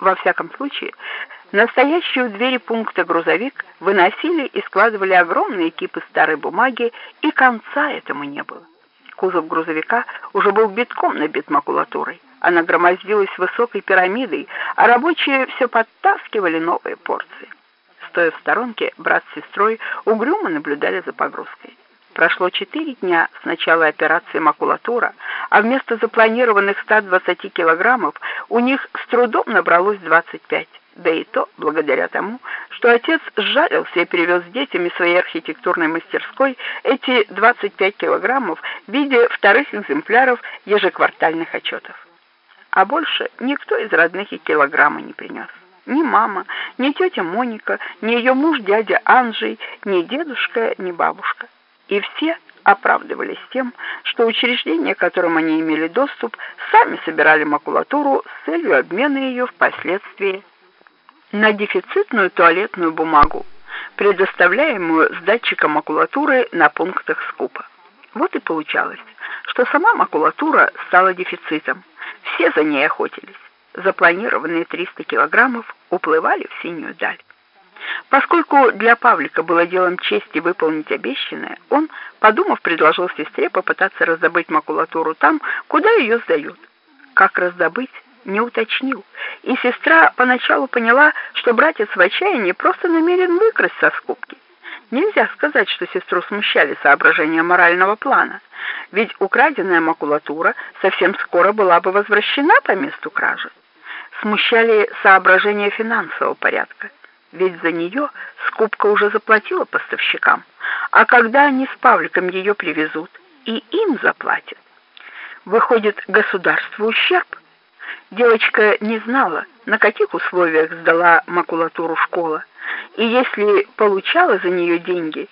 Во всяком случае, настоящий у двери пункта грузовик выносили и складывали огромные кипы старой бумаги, и конца этому не было. Кузов грузовика уже был битком набит макулатурой. Она громоздилась высокой пирамидой, а рабочие все подтаскивали новые порции. Стоя в сторонке, брат с сестрой угрюмо наблюдали за погрузкой. Прошло четыре дня с начала операции «Макулатура», а вместо запланированных 120 килограммов у них с трудом набралось 25, да и то благодаря тому, что отец сжалился и привез детям из своей архитектурной мастерской эти 25 килограммов в виде вторых экземпляров ежеквартальных отчетов. А больше никто из родных и килограмма не принес. Ни мама, ни тетя Моника, ни ее муж дядя Анжей, ни дедушка, ни бабушка. И все оправдывались тем, что учреждения, к которым они имели доступ, сами собирали макулатуру с целью обмена ее впоследствии на дефицитную туалетную бумагу, предоставляемую с датчиком макулатуры на пунктах скупа. Вот и получалось, что сама макулатура стала дефицитом. Все за ней охотились. Запланированные 300 килограммов уплывали в синюю даль. Поскольку для Павлика было делом чести выполнить обещанное, он, подумав, предложил сестре попытаться раздобыть макулатуру там, куда ее сдают. Как раздобыть, не уточнил, и сестра поначалу поняла, что братец в отчаянии просто намерен выкрасть со скупки. Нельзя сказать, что сестру смущали соображения морального плана, ведь украденная макулатура совсем скоро была бы возвращена по месту кражи. Смущали соображения финансового порядка ведь за нее скупка уже заплатила поставщикам, а когда они с Павликом ее привезут, и им заплатят. Выходит, государству ущерб. Девочка не знала, на каких условиях сдала макулатуру школа, и если получала за нее деньги,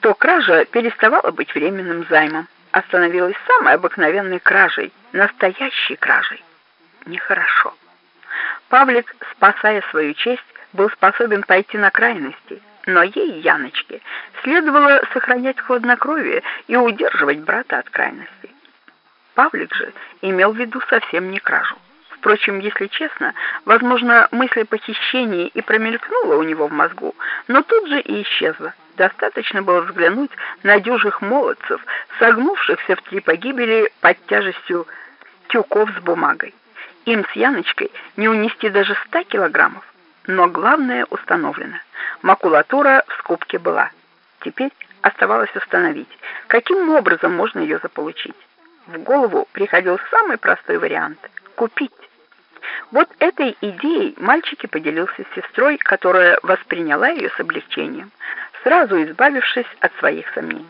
то кража переставала быть временным займом, а становилась самой обыкновенной кражей, настоящей кражей. Нехорошо. Павлик, спасая свою честь, был способен пойти на крайности, но ей, Яночке, следовало сохранять хладнокровие и удерживать брата от крайностей. Павлик же имел в виду совсем не кражу. Впрочем, если честно, возможно, мысль о похищении и промелькнула у него в мозгу, но тут же и исчезла. Достаточно было взглянуть на дюжих молодцев, согнувшихся в три погибели под тяжестью тюков с бумагой. Им с Яночкой не унести даже ста килограммов. Но главное установлено. Макулатура в скупке была. Теперь оставалось установить, каким образом можно ее заполучить. В голову приходил самый простой вариант — купить. Вот этой идеей мальчики поделился с сестрой, которая восприняла ее с облегчением, сразу избавившись от своих сомнений.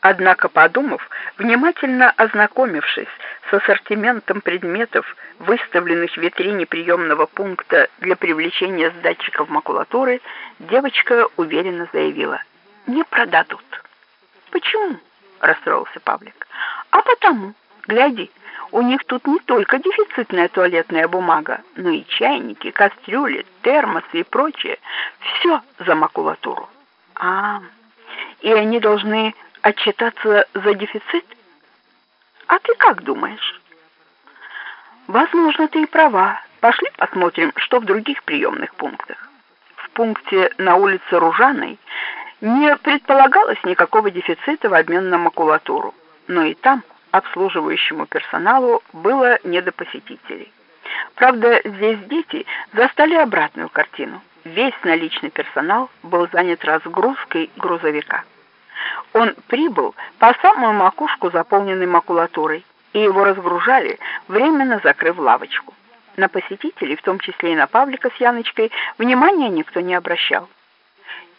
Однако, подумав, внимательно ознакомившись с ассортиментом предметов, выставленных в витрине приемного пункта для привлечения с датчиков макулатуры, девочка уверенно заявила: "Не продадут". "Почему?" расстроился Павлик. "А потому, гляди, у них тут не только дефицитная туалетная бумага, но и чайники, кастрюли, термосы и прочее, все за макулатуру". А, и они должны отчитаться за дефицит? А ты как думаешь? Возможно, ты и права. Пошли посмотрим, что в других приемных пунктах. В пункте на улице Ружаной не предполагалось никакого дефицита в обмен на макулатуру, но и там обслуживающему персоналу было не до посетителей. Правда, здесь дети застали обратную картину. Весь наличный персонал был занят разгрузкой грузовика. Он прибыл по самую макушку, заполненной макулатурой, и его разгружали, временно закрыв лавочку. На посетителей, в том числе и на Павлика с Яночкой, внимания никто не обращал.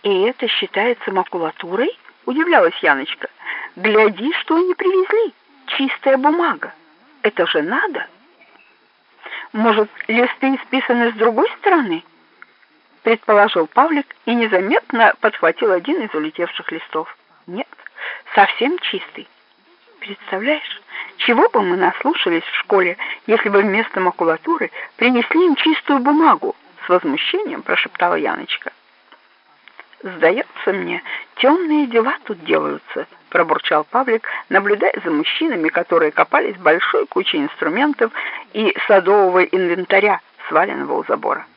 «И это считается макулатурой?» — удивлялась Яночка. «Гляди, что они привезли! Чистая бумага! Это же надо!» «Может, листы исписаны с другой стороны?» — предположил Павлик и незаметно подхватил один из улетевших листов. Нет, совсем чистый. Представляешь, чего бы мы наслушались в школе, если бы вместо макулатуры принесли им чистую бумагу? С возмущением прошептала Яночка. Сдается мне, темные дела тут делаются, пробурчал Павлик, наблюдая за мужчинами, которые копались большой куче инструментов и садового инвентаря, сваленного у забора.